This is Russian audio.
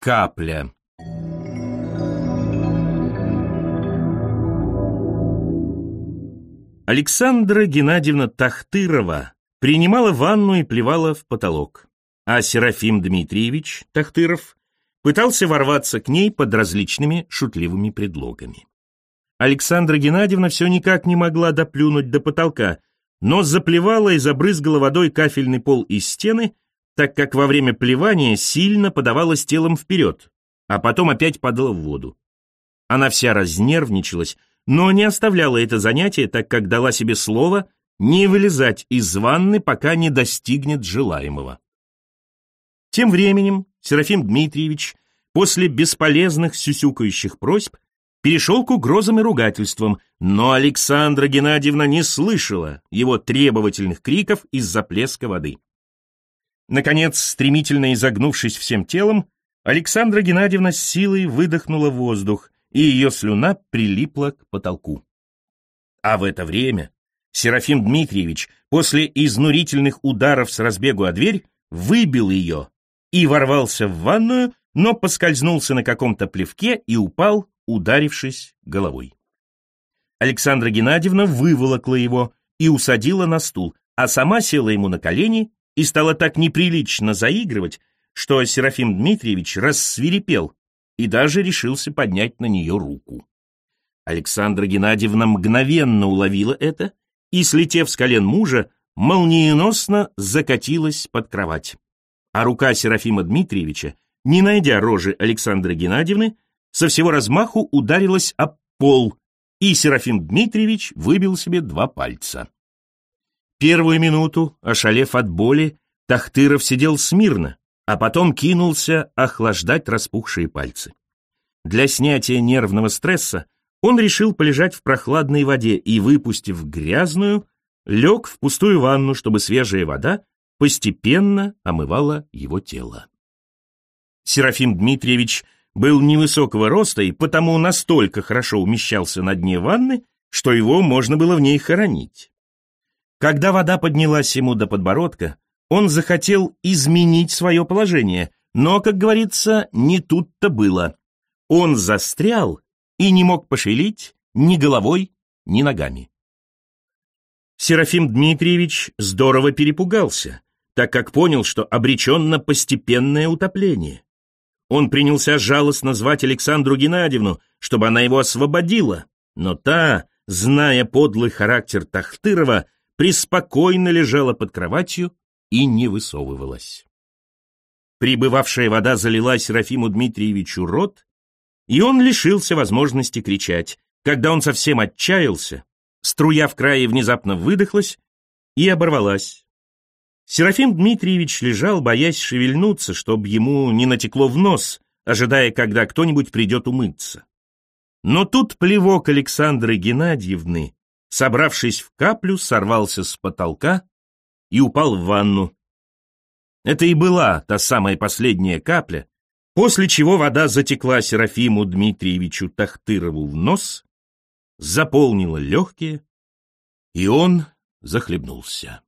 Капля Александра Геннадьевна Тахтырова принимала ванну и плевала в потолок, а Серафим Дмитриевич Тахтыров пытался ворваться к ней под различными шутливыми предлогами. Александра Геннадьевна все никак не могла доплюнуть до потолка, но заплевала и забрызгала водой кафельный пол и стены, так как во время плевания сильно подавалась телом вперед, а потом опять падала в воду. Она вся разнервничалась, но не оставляла это занятие, так как дала себе слово не вылезать из ванны, пока не достигнет желаемого. Тем временем Серафим Дмитриевич после бесполезных сюсюкающих просьб перешел к угрозам и ругательствам, но Александра Геннадьевна не слышала его требовательных криков из-за плеска воды. Наконец, стремительно изогнувшись всем телом, Александра Геннадьевна с силой выдохнула воздух, и ее слюна прилипла к потолку. А в это время Серафим Дмитриевич после изнурительных ударов с разбегу о дверь выбил ее и ворвался в ванную, но поскользнулся на каком-то плевке и упал, ударившись головой. Александра Геннадьевна выволокла его и усадила на стул, а сама села ему на колени и стала так неприлично заигрывать, что Серафим Дмитриевич рассвирепел и даже решился поднять на нее руку. Александра Геннадьевна мгновенно уловила это и, слетев с колен мужа, молниеносно закатилась под кровать. А рука Серафима Дмитриевича, не найдя рожи Александры Геннадьевны, со всего размаху ударилась об пол, и Серафим Дмитриевич выбил себе два пальца. Первую минуту, ошалев от боли, Тахтыров сидел смирно, а потом кинулся охлаждать распухшие пальцы. Для снятия нервного стресса он решил полежать в прохладной воде и, выпустив грязную, лег в пустую ванну, чтобы свежая вода постепенно омывала его тело. Серафим Дмитриевич был невысокого роста и потому настолько хорошо умещался на дне ванны, что его можно было в ней хоронить. Когда вода поднялась ему до подбородка, он захотел изменить свое положение, но, как говорится, не тут-то было. Он застрял и не мог пошевелить ни головой, ни ногами. Серафим Дмитриевич здорово перепугался, так как понял, что обречен на постепенное утопление. Он принялся жалостно звать Александру Геннадьевну, чтобы она его освободила, но та, зная подлый характер Тахтырова, преспокойно лежала под кроватью и не высовывалась. Прибывавшая вода залила Серафиму Дмитриевичу рот, и он лишился возможности кричать. Когда он совсем отчаялся, струя в крае внезапно выдохлась и оборвалась. Серафим Дмитриевич лежал, боясь шевельнуться, чтобы ему не натекло в нос, ожидая, когда кто-нибудь придет умыться. Но тут плевок Александры Геннадьевны, собравшись в каплю, сорвался с потолка и упал в ванну. Это и была та самая последняя капля, после чего вода затекла Серафиму Дмитриевичу Тахтырову в нос, заполнила легкие, и он захлебнулся.